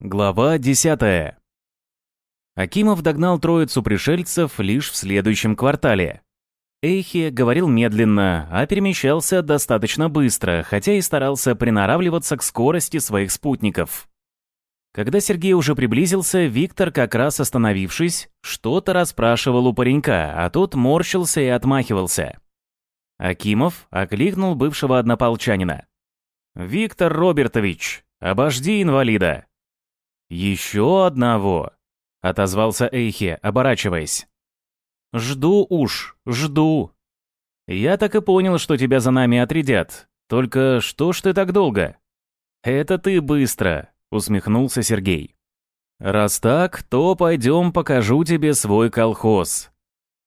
Глава 10. Акимов догнал троицу пришельцев лишь в следующем квартале. Эйхи говорил медленно, а перемещался достаточно быстро, хотя и старался приноравливаться к скорости своих спутников. Когда Сергей уже приблизился, Виктор, как раз остановившись, что-то расспрашивал у паренька, а тот морщился и отмахивался. Акимов окликнул бывшего однополчанина. «Виктор Робертович, обожди инвалида!» «Еще одного!» — отозвался Эйхе, оборачиваясь. «Жду уж, жду. Я так и понял, что тебя за нами отрядят. Только что ж ты так долго?» «Это ты быстро», — усмехнулся Сергей. «Раз так, то пойдем покажу тебе свой колхоз».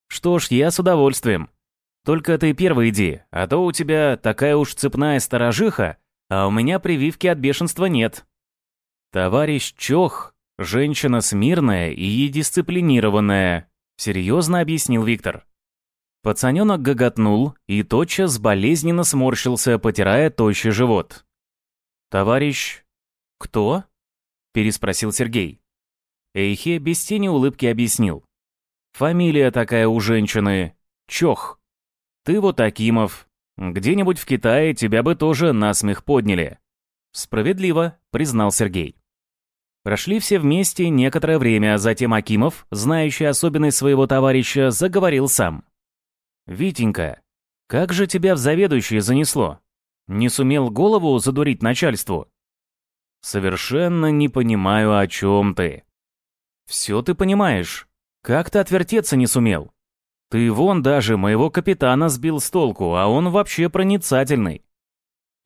«Что ж, я с удовольствием. Только ты первый иди, а то у тебя такая уж цепная сторожиха, а у меня прививки от бешенства нет». «Товарищ Чох — женщина смирная и дисциплинированная», — серьезно объяснил Виктор. Пацаненок гоготнул и тотчас болезненно сморщился, потирая тощий живот. «Товарищ... кто?» — переспросил Сергей. Эйхе без тени улыбки объяснил. «Фамилия такая у женщины. Чох. Ты вот Акимов. Где-нибудь в Китае тебя бы тоже насмех подняли». «Справедливо», — признал Сергей. Прошли все вместе некоторое время, затем Акимов, знающий особенность своего товарища, заговорил сам. «Витенька, как же тебя в заведующее занесло? Не сумел голову задурить начальству?» «Совершенно не понимаю, о чем ты». «Все ты понимаешь. Как ты отвертеться не сумел? Ты вон даже моего капитана сбил с толку, а он вообще проницательный».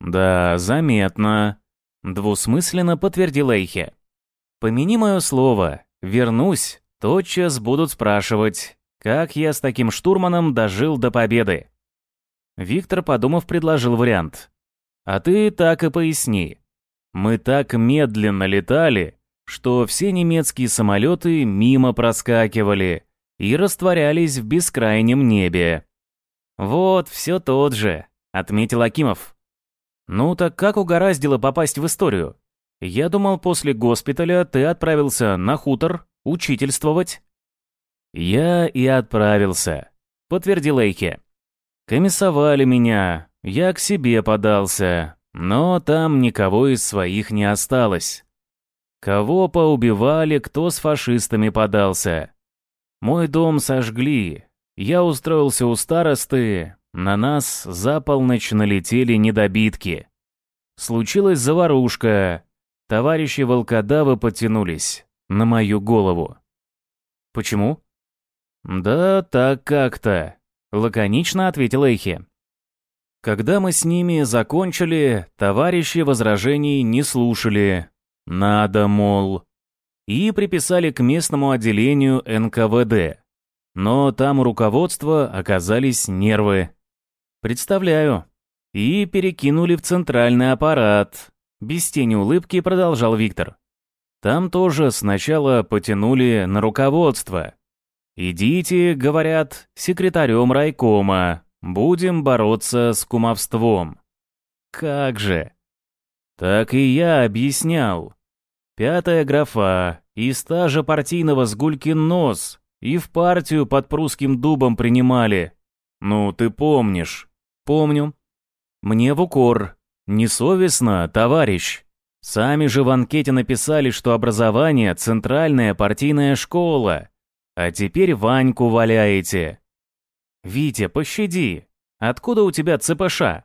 «Да, заметно», — двусмысленно подтвердил Эйхе. Помяни мое слово, вернусь, тотчас будут спрашивать, как я с таким штурманом дожил до победы. Виктор, подумав, предложил вариант. А ты так и поясни. Мы так медленно летали, что все немецкие самолеты мимо проскакивали и растворялись в бескрайнем небе. Вот, все тот же, отметил Акимов. Ну так как угораздило попасть в историю? Я думал, после госпиталя ты отправился на хутор учительствовать. Я и отправился, подтвердил Эйхе. Комиссовали меня, я к себе подался, но там никого из своих не осталось. Кого поубивали, кто с фашистами подался. Мой дом сожгли. Я устроился у старосты, на нас за полночь налетели недобитки. Случилась заварушка, Товарищи волкодавы потянулись на мою голову. Почему? Да так как-то, лаконично ответил Эйхи. Когда мы с ними закончили, товарищи возражений не слушали. Надо, мол. И приписали к местному отделению НКВД. Но там у руководства оказались нервы. Представляю. И перекинули в центральный аппарат, без тени улыбки продолжал Виктор. Там тоже сначала потянули на руководство. «Идите, — говорят, — секретарем райкома, будем бороться с кумовством». Как же? Так и я объяснял. Пятая графа, и стажа партийного сгулькин нос, и в партию под прусским дубом принимали. Ну, ты помнишь. Помню. Мне в укор, Несовестно, товарищ. Сами же в анкете написали, что образование – центральная партийная школа. А теперь Ваньку валяете. Витя, пощади. Откуда у тебя ЦПШ?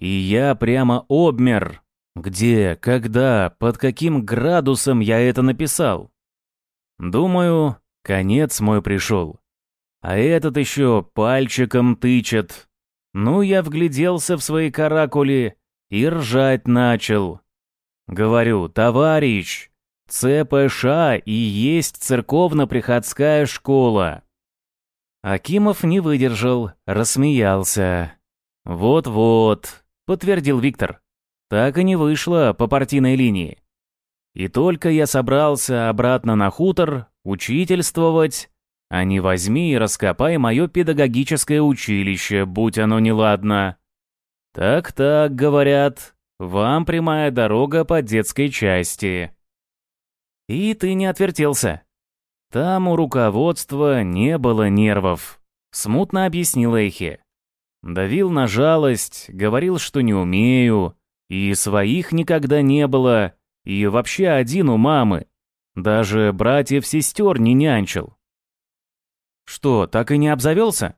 И я прямо обмер. Где, когда, под каким градусом я это написал? Думаю, конец мой пришел. А этот еще пальчиком тычет. Ну, я вгляделся в свои каракули и ржать начал. Говорю, товарищ, ЦПШ и есть церковно-приходская школа. Акимов не выдержал, рассмеялся. «Вот-вот», — подтвердил Виктор. «Так и не вышло по партийной линии. И только я собрался обратно на хутор, учительствовать, а не возьми и раскопай мое педагогическое училище, будь оно неладно. «Так-так, — говорят, — вам прямая дорога по детской части». И ты не отвертелся. Там у руководства не было нервов, смутно объяснил Эхи. Давил на жалость, говорил, что не умею, и своих никогда не было, и вообще один у мамы. Даже братьев-сестер не нянчил. Что, так и не обзавелся?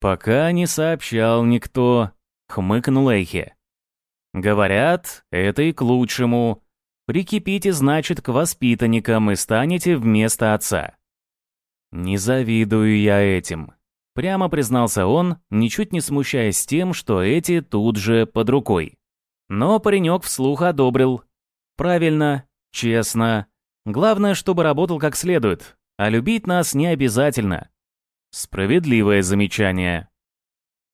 Пока не сообщал никто, хмыкнул Эйхе. Говорят, это и к лучшему. Прикипите, значит, к воспитанникам и станете вместо отца. Не завидую я этим. Прямо признался он, ничуть не смущаясь тем, что эти тут же под рукой. Но паренек вслух одобрил. Правильно, честно. Главное, чтобы работал как следует, а любить нас не обязательно. Справедливое замечание.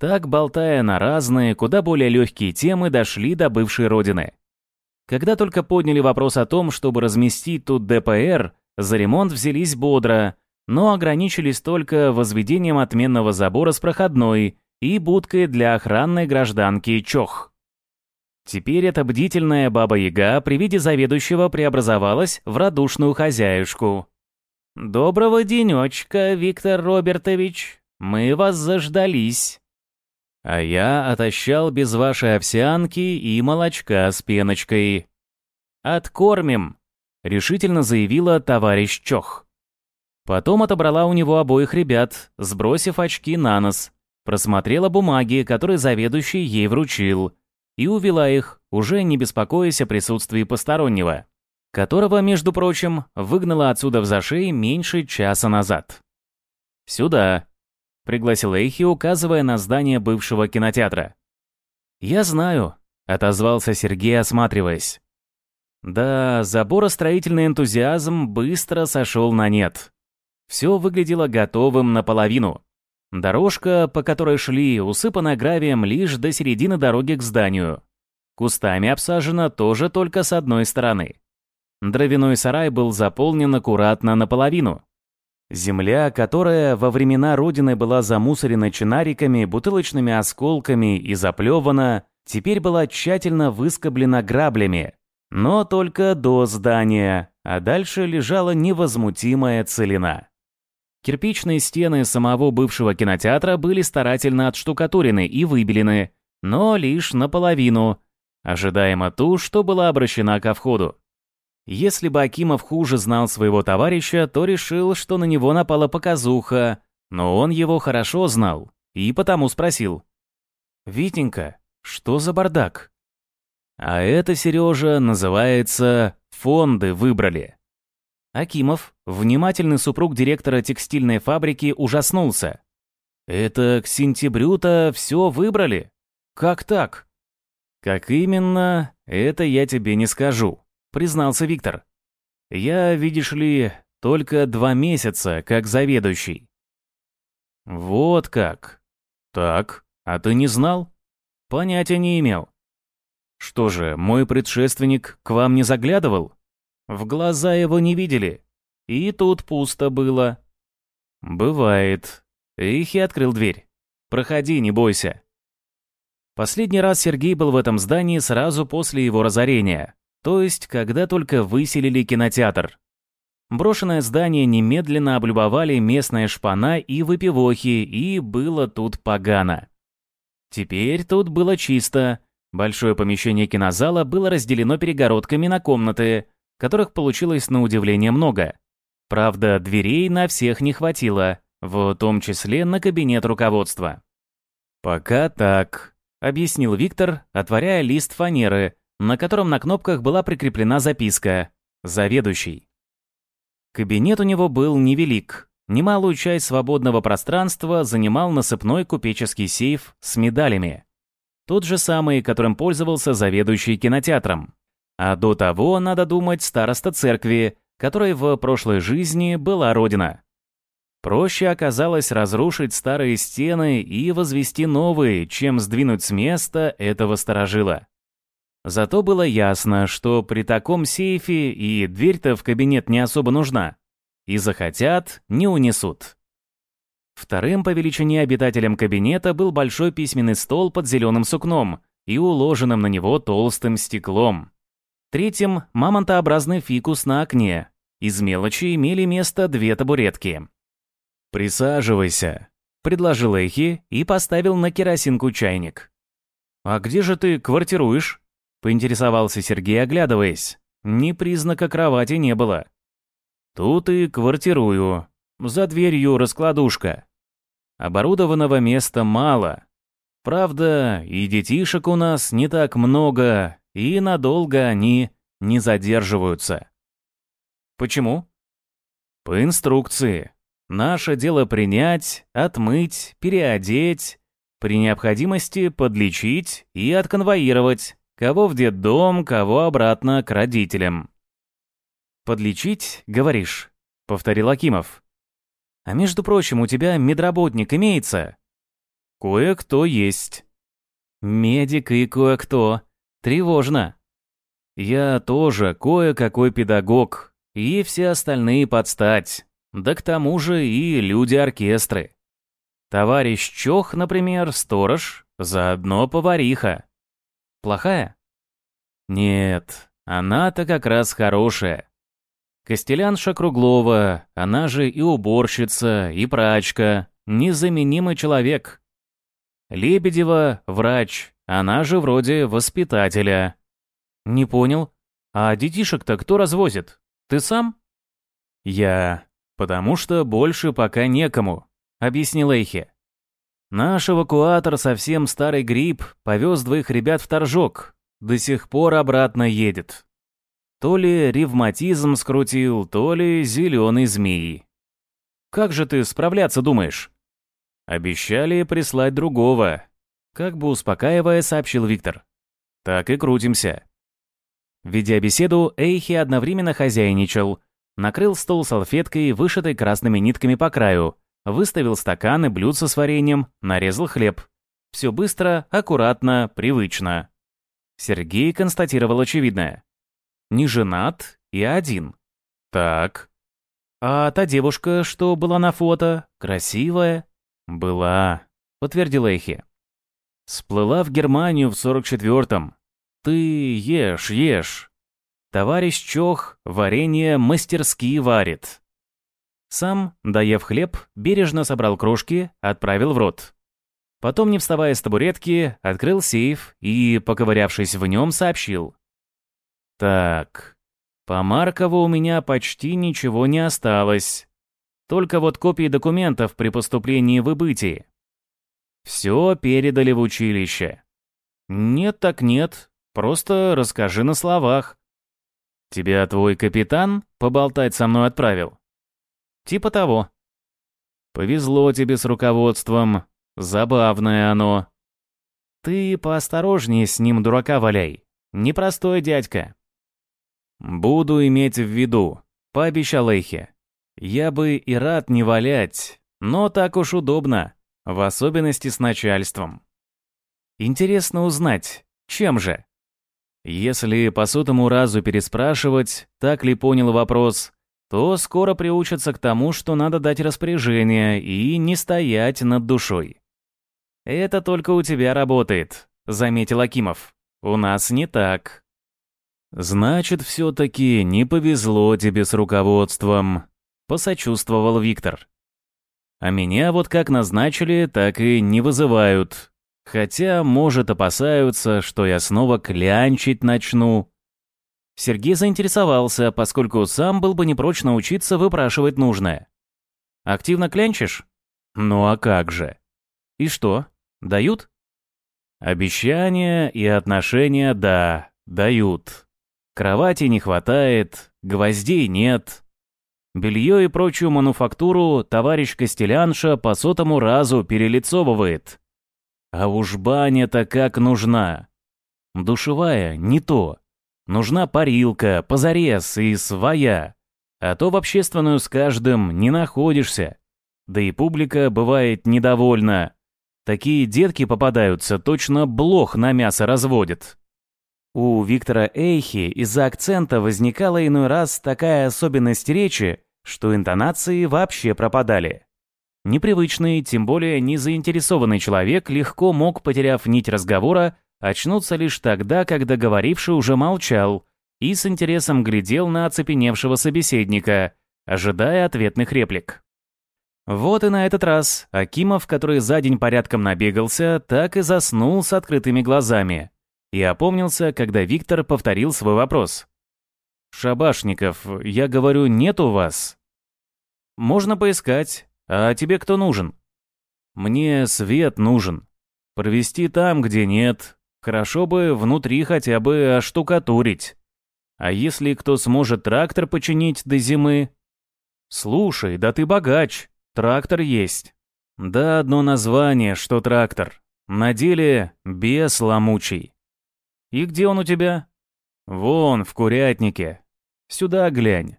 Так, болтая на разные, куда более легкие темы, дошли до бывшей родины. Когда только подняли вопрос о том, чтобы разместить тут ДПР, за ремонт взялись бодро, но ограничились только возведением отменного забора с проходной и будкой для охранной гражданки Чох. Теперь эта бдительная баба-яга при виде заведующего преобразовалась в радушную хозяюшку. «Доброго денечка, Виктор Робертович. Мы вас заждались». А я отощал без вашей овсянки и молочка с пеночкой. «Откормим», — решительно заявила товарищ Чох. Потом отобрала у него обоих ребят, сбросив очки на нос, просмотрела бумаги, которые заведующий ей вручил, и увела их, уже не беспокоясь о присутствии постороннего, которого, между прочим, выгнала отсюда в зашей меньше часа назад. «Сюда», пригласил Эйхи, указывая на здание бывшего кинотеатра. «Я знаю», — отозвался Сергей, осматриваясь. Да, заборостроительный энтузиазм быстро сошел на нет. Все выглядело готовым наполовину. Дорожка, по которой шли, усыпана гравием лишь до середины дороги к зданию. Кустами обсажена тоже только с одной стороны. Дровяной сарай был заполнен аккуратно наполовину. Земля, которая во времена Родины была замусорена чинариками, бутылочными осколками и заплевана, теперь была тщательно выскоблена граблями. Но только до здания, а дальше лежала невозмутимая целина. Кирпичные стены самого бывшего кинотеатра были старательно отштукатурены и выбелены, но лишь наполовину, ожидаемо ту, что была обращена ко входу. Если бы Акимов хуже знал своего товарища, то решил, что на него напала показуха, но он его хорошо знал и потому спросил. «Витенька, что за бардак?» А это, Сережа, называется «фонды выбрали». Акимов, внимательный супруг директора текстильной фабрики, ужаснулся. «Это к сентябрю-то все выбрали? Как так?» «Как именно, это я тебе не скажу признался Виктор. «Я, видишь ли, только два месяца как заведующий». «Вот как. Так, а ты не знал?» «Понятия не имел». «Что же, мой предшественник к вам не заглядывал?» «В глаза его не видели. И тут пусто было». «Бывает». Ихи открыл дверь. «Проходи, не бойся». Последний раз Сергей был в этом здании сразу после его разорения. То есть, когда только выселили кинотеатр. Брошенное здание немедленно облюбовали местная шпана и выпивохи, и было тут погано. Теперь тут было чисто. Большое помещение кинозала было разделено перегородками на комнаты, которых получилось на удивление много. Правда, дверей на всех не хватило, в том числе на кабинет руководства. «Пока так», — объяснил Виктор, отворяя лист фанеры, на котором на кнопках была прикреплена записка «Заведующий». Кабинет у него был невелик. Немалую часть свободного пространства занимал насыпной купеческий сейф с медалями. Тот же самый, которым пользовался заведующий кинотеатром. А до того, надо думать, староста церкви, которой в прошлой жизни была родина. Проще оказалось разрушить старые стены и возвести новые, чем сдвинуть с места этого сторожила. Зато было ясно, что при таком сейфе и дверь-то в кабинет не особо нужна. И захотят, не унесут. Вторым по величине обитателем кабинета был большой письменный стол под зеленым сукном и уложенным на него толстым стеклом. Третьим — мамонтообразный фикус на окне. Из мелочи имели место две табуретки. «Присаживайся», — предложил Эхи и поставил на керосинку чайник. «А где же ты квартируешь?» — поинтересовался Сергей, оглядываясь. Ни признака кровати не было. «Тут и квартирую. За дверью раскладушка. Оборудованного места мало. Правда, и детишек у нас не так много, и надолго они не задерживаются». «Почему?» «По инструкции. Наше дело принять, отмыть, переодеть, при необходимости подлечить и отконвоировать, кого в детдом, кого обратно к родителям. «Подлечить, говоришь?» — повторил Акимов. «А между прочим, у тебя медработник имеется?» «Кое-кто есть». «Медик и кое-кто. Тревожно». «Я тоже кое-какой педагог, и все остальные подстать. Да к тому же и люди-оркестры. Товарищ Чох, например, сторож, заодно повариха. Плохая? Нет, она-то как раз хорошая. Костелянша Круглова, она же и уборщица, и прачка, незаменимый человек. Лебедева – врач, она же вроде воспитателя. Не понял. А детишек-то кто развозит? Ты сам? Я. «Потому что больше пока некому», — объяснил Эйхе. «Наш эвакуатор совсем старый гриб повез двоих ребят в Торжок, до сих пор обратно едет. То ли ревматизм скрутил, то ли зеленый змеи. Как же ты справляться думаешь?» «Обещали прислать другого», — как бы успокаивая, сообщил Виктор. «Так и крутимся». Ведя беседу, Эйхи одновременно хозяйничал — Накрыл стол салфеткой, вышитой красными нитками по краю, выставил стаканы, блюдца с вареньем, нарезал хлеб. Все быстро, аккуратно, привычно. Сергей констатировал очевидное. Не женат и один. Так. А та девушка, что была на фото, красивая? Была, подтвердил Эхи. Сплыла в Германию в 44-м. Ты ешь, ешь. Товарищ Чох варенье мастерски варит. Сам, доев хлеб, бережно собрал крошки, отправил в рот. Потом, не вставая с табуретки, открыл сейф и, поковырявшись в нем, сообщил. «Так, по Маркову у меня почти ничего не осталось. Только вот копии документов при поступлении в Ибытии. Все передали в училище. Нет так нет, просто расскажи на словах. Тебя твой капитан поболтать со мной отправил? Типа того. Повезло тебе с руководством. Забавное оно. Ты поосторожнее с ним дурака валяй. Непростой дядька. Буду иметь в виду, пообещал Эйхе. Я бы и рад не валять, но так уж удобно, в особенности с начальством. Интересно узнать, чем же? Если по сотому разу переспрашивать, так ли понял вопрос, то скоро приучатся к тому, что надо дать распоряжение и не стоять над душой. «Это только у тебя работает», — заметил Акимов. «У нас не так». «Значит, все-таки не повезло тебе с руководством», — посочувствовал Виктор. «А меня вот как назначили, так и не вызывают. Хотя, может, опасаются, что я снова клянчить начну. Сергей заинтересовался, поскольку сам был бы не прочь научиться выпрашивать нужное. «Активно клянчишь?» «Ну а как же?» «И что, дают?» «Обещания и отношения, да, дают. Кровати не хватает, гвоздей нет. Белье и прочую мануфактуру товарищ Костелянша по сотому разу перелицовывает. А уж баня-то как нужна. Душевая не то. Нужна парилка, позарез и своя. А то в общественную с каждым не находишься. Да и публика бывает недовольна. Такие детки попадаются, точно блох на мясо разводят. У Виктора Эйхи из-за акцента возникала иной раз такая особенность речи, что интонации вообще пропадали. Непривычный, тем более не заинтересованный человек легко мог, потеряв нить разговора, очнуться лишь тогда, когда говоривший уже молчал, и с интересом глядел на оцепеневшего собеседника, ожидая ответных реплик. Вот и на этот раз Акимов, который за день порядком набегался, так и заснул с открытыми глазами. И опомнился, когда Виктор повторил свой вопрос. «Шабашников, я говорю, нет у вас?» «Можно поискать. А тебе кто нужен?» «Мне свет нужен. Провести там, где нет. Хорошо бы внутри хотя бы оштукатурить. А если кто сможет трактор починить до зимы?» «Слушай, да ты богач. Трактор есть. Да, одно название, что трактор. На деле бес ломучий. И где он у тебя? Вон, в курятнике. Сюда глянь.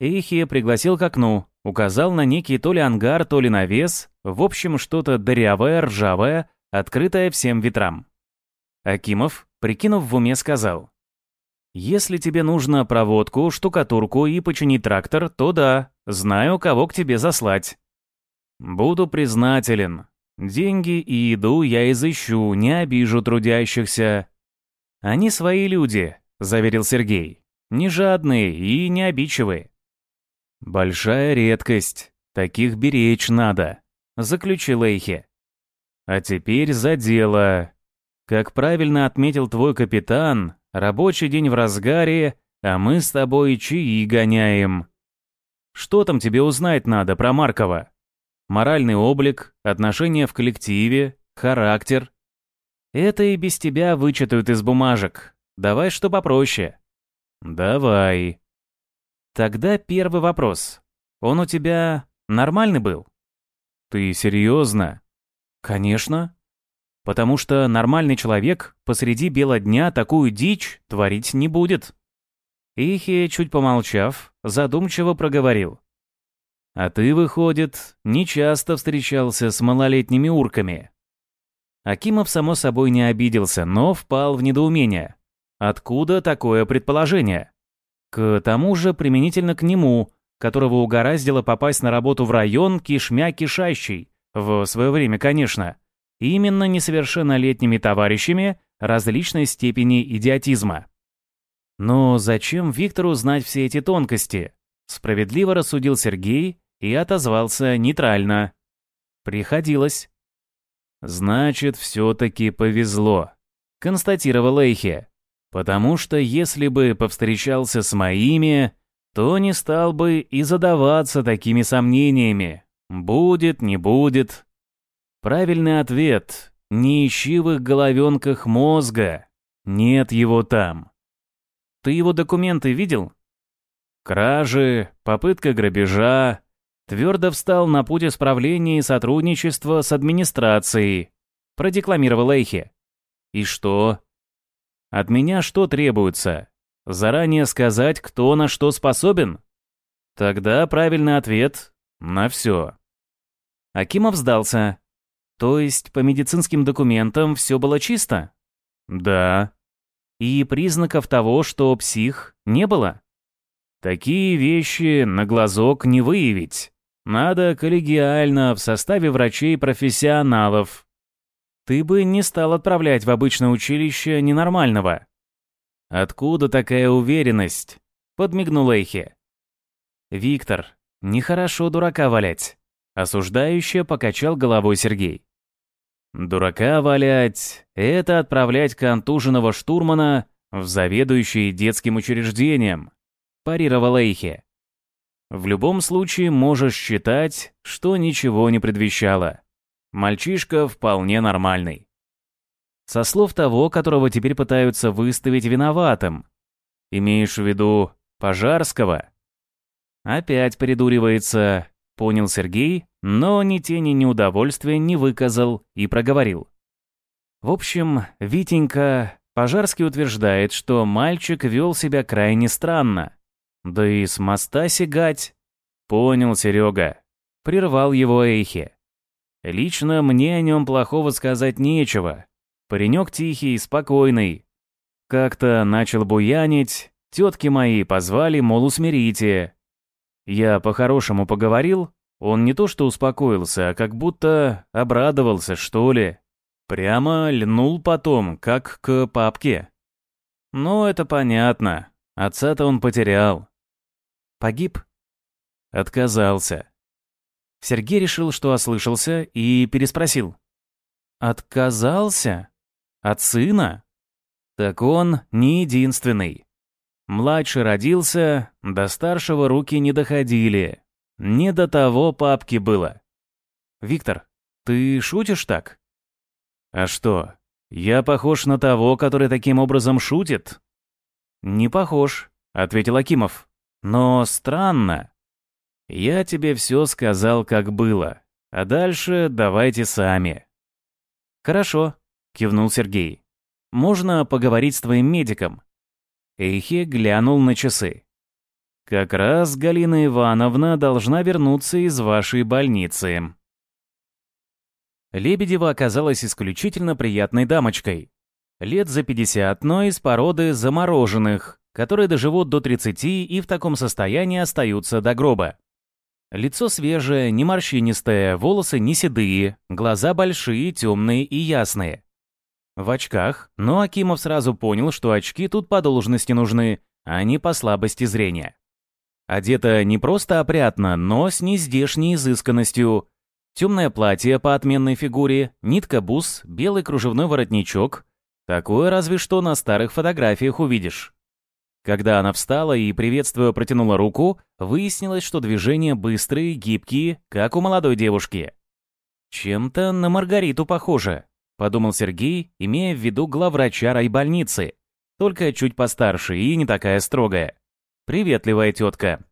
Эйхи пригласил к окну, указал на некий то ли ангар, то ли навес, в общем, что-то дырявое, ржавое, открытое всем ветрам. Акимов, прикинув в уме, сказал. «Если тебе нужно проводку, штукатурку и починить трактор, то да, знаю, кого к тебе заслать». «Буду признателен. Деньги и еду я изыщу, не обижу трудящихся». «Они свои люди», — заверил Сергей. «Не жадные и не обидчивые». «Большая редкость. Таких беречь надо», — заключил Эйхе. «А теперь за дело. Как правильно отметил твой капитан, Рабочий день в разгаре, а мы с тобой чаи гоняем. Что там тебе узнать надо про Маркова? Моральный облик, отношения в коллективе, характер. Это и без тебя вычитают из бумажек. Давай что попроще. Давай. Тогда первый вопрос. Он у тебя нормальный был? Ты серьезно? Конечно. Потому что нормальный человек посреди бела дня такую дичь творить не будет. Ихи, чуть помолчав, задумчиво проговорил. «А ты, выходит, нечасто встречался с малолетними урками». Акимов, само собой, не обиделся, но впал в недоумение. Откуда такое предположение? К тому же применительно к нему, которого угораздило попасть на работу в район кишмя кишащий, в свое время, конечно, именно несовершеннолетними товарищами различной степени идиотизма. Но зачем Виктору знать все эти тонкости? Справедливо рассудил Сергей и отозвался нейтрально. Приходилось. Значит, все-таки повезло, констатировал Эйхе. Потому что если бы повстречался с моими, то не стал бы и задаваться такими сомнениями. Будет, не будет, Правильный ответ — не ищи в их головенках мозга. Нет его там. Ты его документы видел? Кражи, попытка грабежа. Твердо встал на путь исправления и сотрудничества с администрацией. Продекламировал Эйхе. И что? От меня что требуется? Заранее сказать, кто на что способен? Тогда правильный ответ — на все. Акимов сдался. То есть по медицинским документам все было чисто? Да. И признаков того, что псих, не было? Такие вещи на глазок не выявить. Надо коллегиально, в составе врачей-профессионалов. Ты бы не стал отправлять в обычное училище ненормального. Откуда такая уверенность? Подмигнул Эйхе. Виктор, нехорошо дурака валять. Осуждающе покачал головой Сергей. Дурака валять — это отправлять контуженного штурмана в заведующий детским учреждением, парировал Эйхе. В любом случае можешь считать, что ничего не предвещало. Мальчишка вполне нормальный. Со слов того, которого теперь пытаются выставить виноватым. Имеешь в виду Пожарского? Опять придуривается, понял Сергей, но ни тени неудовольствия не выказал и проговорил. В общем, Витенька Пожарский утверждает, что мальчик вел себя крайне странно. Да и с моста сигать. Понял, Серега. Прервал его Эйхе. Лично мне о нем плохого сказать нечего. Паренек тихий, спокойный. Как-то начал буянить, тетки мои позвали, мол, усмирите. Я по-хорошему поговорил, он не то что успокоился, а как будто обрадовался, что ли. Прямо льнул потом, как к папке. Ну, это понятно. Отца-то он потерял. Погиб? Отказался. Сергей решил, что ослышался, и переспросил. «Отказался? От сына?» Так он не единственный. Младший родился, до старшего руки не доходили. Не до того папки было. «Виктор, ты шутишь так?» «А что, я похож на того, который таким образом шутит?» «Не похож», — ответил Акимов. «Но странно. Я тебе все сказал, как было. А дальше давайте сами». «Хорошо», — кивнул Сергей. «Можно поговорить с твоим медиком?» Эйхе глянул на часы. «Как раз Галина Ивановна должна вернуться из вашей больницы». Лебедева оказалась исключительно приятной дамочкой. Лет за 50, но из породы замороженных, которые доживут до 30 и в таком состоянии остаются до гроба. Лицо свежее, не морщинистое, волосы не седые, глаза большие, темные и ясные. В очках, но Акимов сразу понял, что очки тут по должности нужны, а не по слабости зрения. Одета не просто опрятно, но с нездешней изысканностью. Темное платье по отменной фигуре, нитка-бус, белый кружевной воротничок. Такое разве что на старых фотографиях увидишь. Когда она встала и, приветствуя, протянула руку, выяснилось, что движения быстрые, гибкие, как у молодой девушки. «Чем-то на Маргариту похоже», — подумал Сергей, имея в виду главврача райбольницы, только чуть постарше и не такая строгая. Приветливая тетка.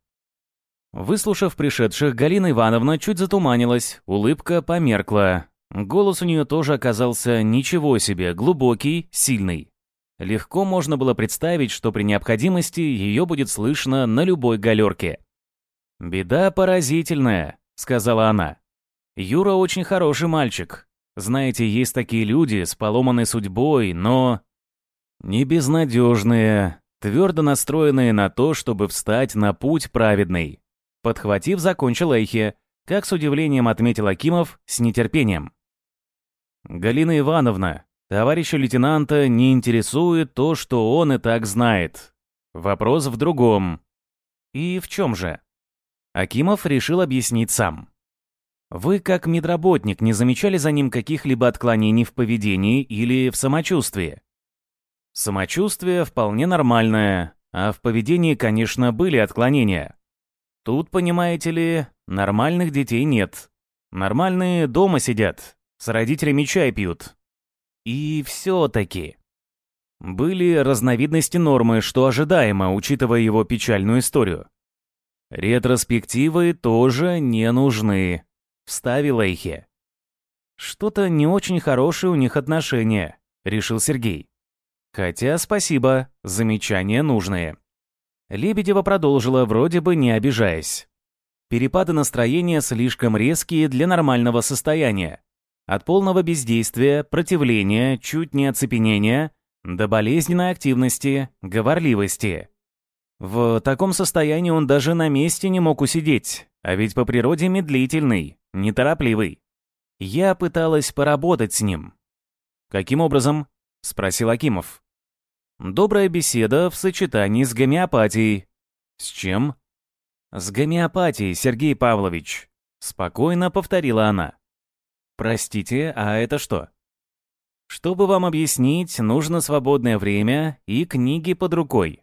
Выслушав пришедших, Галина Ивановна чуть затуманилась, улыбка померкла. Голос у нее тоже оказался ничего себе, глубокий, сильный. Легко можно было представить, что при необходимости ее будет слышно на любой галерке. «Беда поразительная», — сказала она. «Юра очень хороший мальчик. Знаете, есть такие люди с поломанной судьбой, но...» «Не безнадежные, твердо настроенные на то, чтобы встать на путь праведный». Подхватив, закончил Эйхе, как с удивлением отметил Акимов, с нетерпением. «Галина Ивановна, Товарища лейтенанта не интересует то, что он и так знает. Вопрос в другом. И в чем же? Акимов решил объяснить сам. Вы, как медработник, не замечали за ним каких-либо отклонений в поведении или в самочувствии? Самочувствие вполне нормальное, а в поведении, конечно, были отклонения. Тут, понимаете ли, нормальных детей нет. Нормальные дома сидят, с родителями чай пьют, и все-таки. Были разновидности нормы, что ожидаемо, учитывая его печальную историю. Ретроспективы тоже не нужны, вставил Эйхе. Что-то не очень хорошие у них отношения, решил Сергей. Хотя спасибо, замечания нужные. Лебедева продолжила, вроде бы не обижаясь. Перепады настроения слишком резкие для нормального состояния. От полного бездействия, противления, чуть не оцепенения, до болезненной активности, говорливости. В таком состоянии он даже на месте не мог усидеть, а ведь по природе медлительный, неторопливый. Я пыталась поработать с ним. «Каким образом?» — спросил Акимов. «Добрая беседа в сочетании с гомеопатией». «С чем?» «С гомеопатией, Сергей Павлович», — спокойно повторила она. Простите, а это что? Чтобы вам объяснить, нужно свободное время и книги под рукой.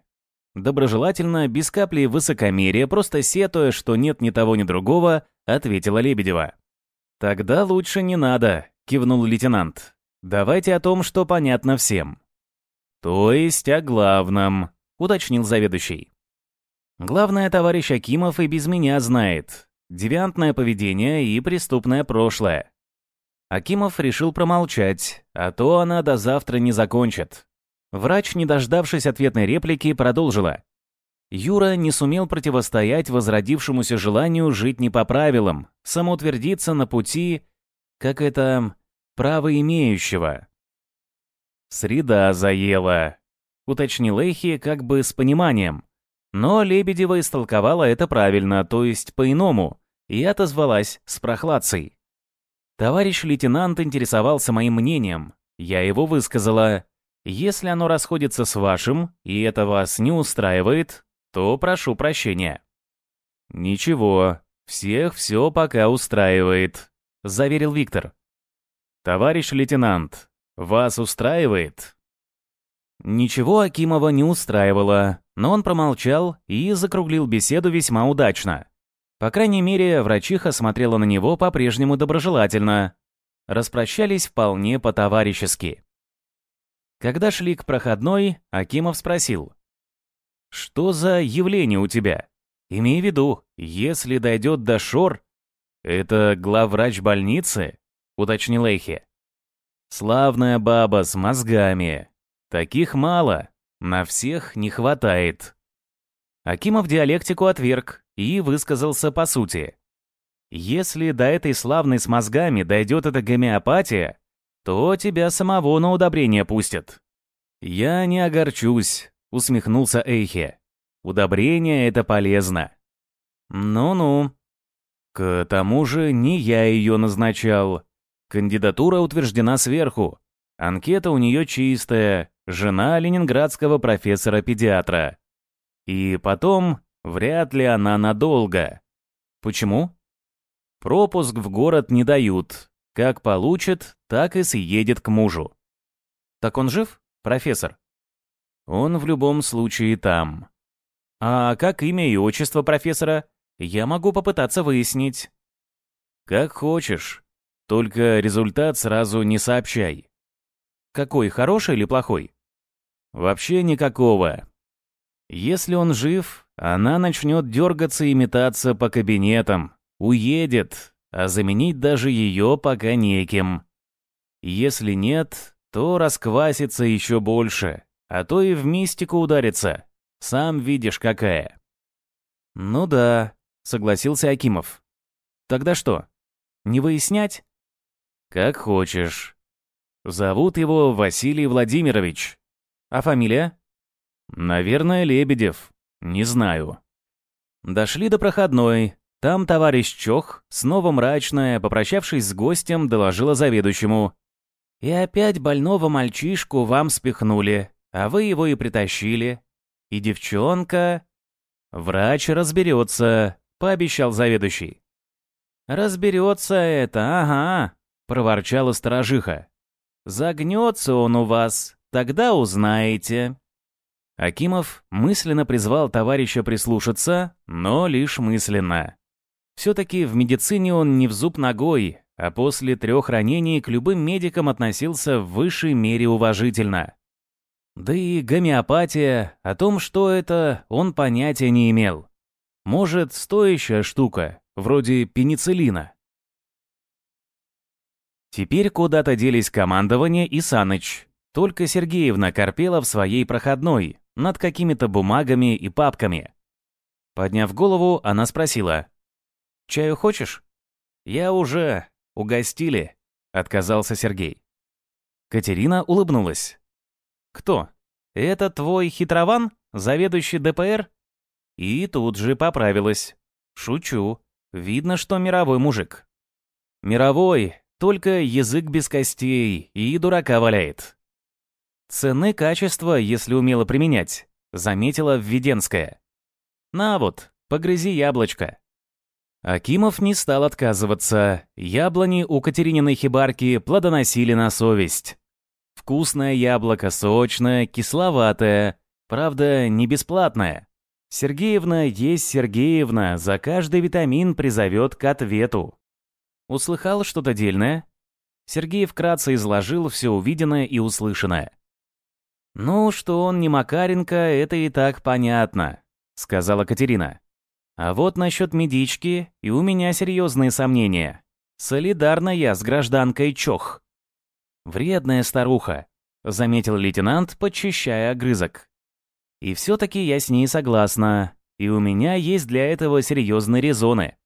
Доброжелательно, без капли высокомерия, просто сетуя, что нет ни того, ни другого, ответила Лебедева. «Тогда лучше не надо», — кивнул лейтенант. «Давайте о том, что понятно всем». «То есть о главном», — уточнил заведующий. «Главное, товарищ Акимов и без меня знает. Девиантное поведение и преступное прошлое. Акимов решил промолчать, а то она до завтра не закончит. Врач, не дождавшись ответной реплики, продолжила. Юра не сумел противостоять возродившемуся желанию жить не по правилам, самоутвердиться на пути, как это, правоимеющего. «Среда заела», — уточнил Эхи как бы с пониманием. Но Лебедева истолковала это правильно, то есть по-иному, и отозвалась с прохладцей. Товарищ лейтенант интересовался моим мнением. Я его высказала. Если оно расходится с вашим, и это вас не устраивает, то прошу прощения». «Ничего, всех все пока устраивает», — заверил Виктор. «Товарищ лейтенант, вас устраивает?» Ничего Акимова не устраивало, но он промолчал и закруглил беседу весьма удачно. По крайней мере, врачиха смотрела на него по-прежнему доброжелательно. Распрощались вполне по-товарищески. Когда шли к проходной, Акимов спросил. «Что за явление у тебя? Имей в виду, если дойдет до шор...» «Это главврач больницы?» — уточнил Эйхи. «Славная баба с мозгами. Таких мало, на всех не хватает». Акимов диалектику отверг и высказался по сути. «Если до этой славной с мозгами дойдет эта гомеопатия, то тебя самого на удобрение пустят». «Я не огорчусь», — усмехнулся Эйхе. «Удобрение — это полезно». «Ну-ну». «К тому же не я ее назначал. Кандидатура утверждена сверху. Анкета у нее чистая, жена ленинградского профессора-педиатра. И потом, вряд ли она надолго. Почему? Пропуск в город не дают. Как получит, так и съедет к мужу. Так он жив, профессор? Он в любом случае там. А как имя и отчество профессора? Я могу попытаться выяснить. Как хочешь. Только результат сразу не сообщай. Какой, хороший или плохой? Вообще никакого. Если он жив, она начнет дергаться и метаться по кабинетам, уедет, а заменить даже ее пока неким. Если нет, то расквасится еще больше, а то и в мистику ударится. Сам видишь, какая. Ну да, согласился Акимов. Тогда что, не выяснять? Как хочешь. Зовут его Василий Владимирович. А фамилия? Наверное, Лебедев. Не знаю. Дошли до проходной. Там товарищ Чох, снова мрачная, попрощавшись с гостем, доложила заведующему. «И опять больного мальчишку вам спихнули, а вы его и притащили. И девчонка...» «Врач разберется», — пообещал заведующий. «Разберется это, ага», — проворчала сторожиха. «Загнется он у вас, тогда узнаете». Акимов мысленно призвал товарища прислушаться, но лишь мысленно. Все-таки в медицине он не в зуб ногой, а после трех ранений к любым медикам относился в высшей мере уважительно. Да и гомеопатия, о том, что это, он понятия не имел. Может, стоящая штука, вроде пенициллина. Теперь куда-то делись командование и Саныч. Только Сергеевна корпела в своей проходной, над какими-то бумагами и папками. Подняв голову, она спросила. «Чаю хочешь?» «Я уже. Угостили», — отказался Сергей. Катерина улыбнулась. «Кто? Это твой хитрован, заведующий ДПР?» И тут же поправилась. «Шучу. Видно, что мировой мужик». «Мировой, только язык без костей и дурака валяет». «Цены качества, если умело применять», — заметила Введенская. «На вот, погрызи яблочко». Акимов не стал отказываться. Яблони у Катерининой хибарки плодоносили на совесть. Вкусное яблоко, сочное, кисловатое, правда, не бесплатное. Сергеевна есть Сергеевна, за каждый витамин призовет к ответу. Услыхал что-то дельное? Сергей вкратце изложил все увиденное и услышанное. «Ну, что он не Макаренко, это и так понятно», — сказала Катерина. «А вот насчет медички и у меня серьезные сомнения. Солидарна я с гражданкой Чох». «Вредная старуха», — заметил лейтенант, подчищая огрызок. «И все-таки я с ней согласна, и у меня есть для этого серьезные резоны».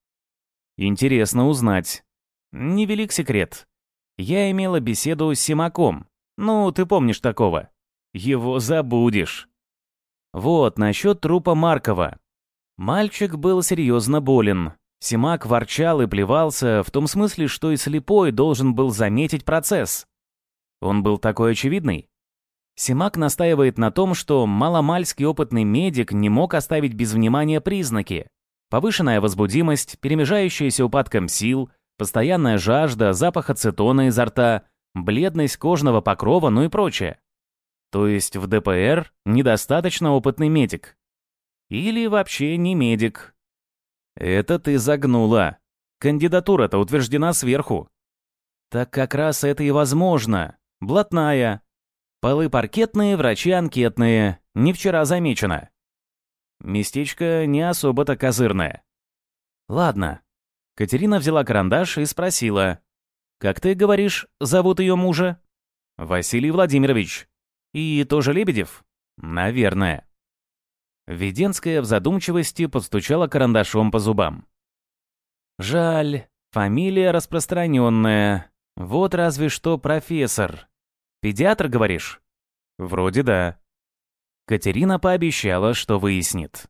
«Интересно узнать». «Невелик секрет. Я имела беседу с Симаком. Ну, ты помнишь такого?» Его забудешь. Вот, насчет трупа Маркова. Мальчик был серьезно болен. Симак ворчал и плевался, в том смысле, что и слепой должен был заметить процесс. Он был такой очевидный. Симак настаивает на том, что маломальский опытный медик не мог оставить без внимания признаки. Повышенная возбудимость, перемежающаяся упадком сил, постоянная жажда, запах ацетона изо рта, бледность кожного покрова, ну и прочее. То есть в ДПР недостаточно опытный медик. Или вообще не медик. Это ты загнула. Кандидатура-то утверждена сверху. Так как раз это и возможно. Блатная. Полы паркетные, врачи анкетные. Не вчера замечено. Местечко не особо-то козырное. Ладно. Катерина взяла карандаш и спросила. «Как ты говоришь, зовут ее мужа?» «Василий Владимирович». «И тоже Лебедев?» «Наверное». Веденская в задумчивости подстучала карандашом по зубам. «Жаль, фамилия распространенная. Вот разве что профессор. Педиатр, говоришь?» «Вроде да». Катерина пообещала, что выяснит.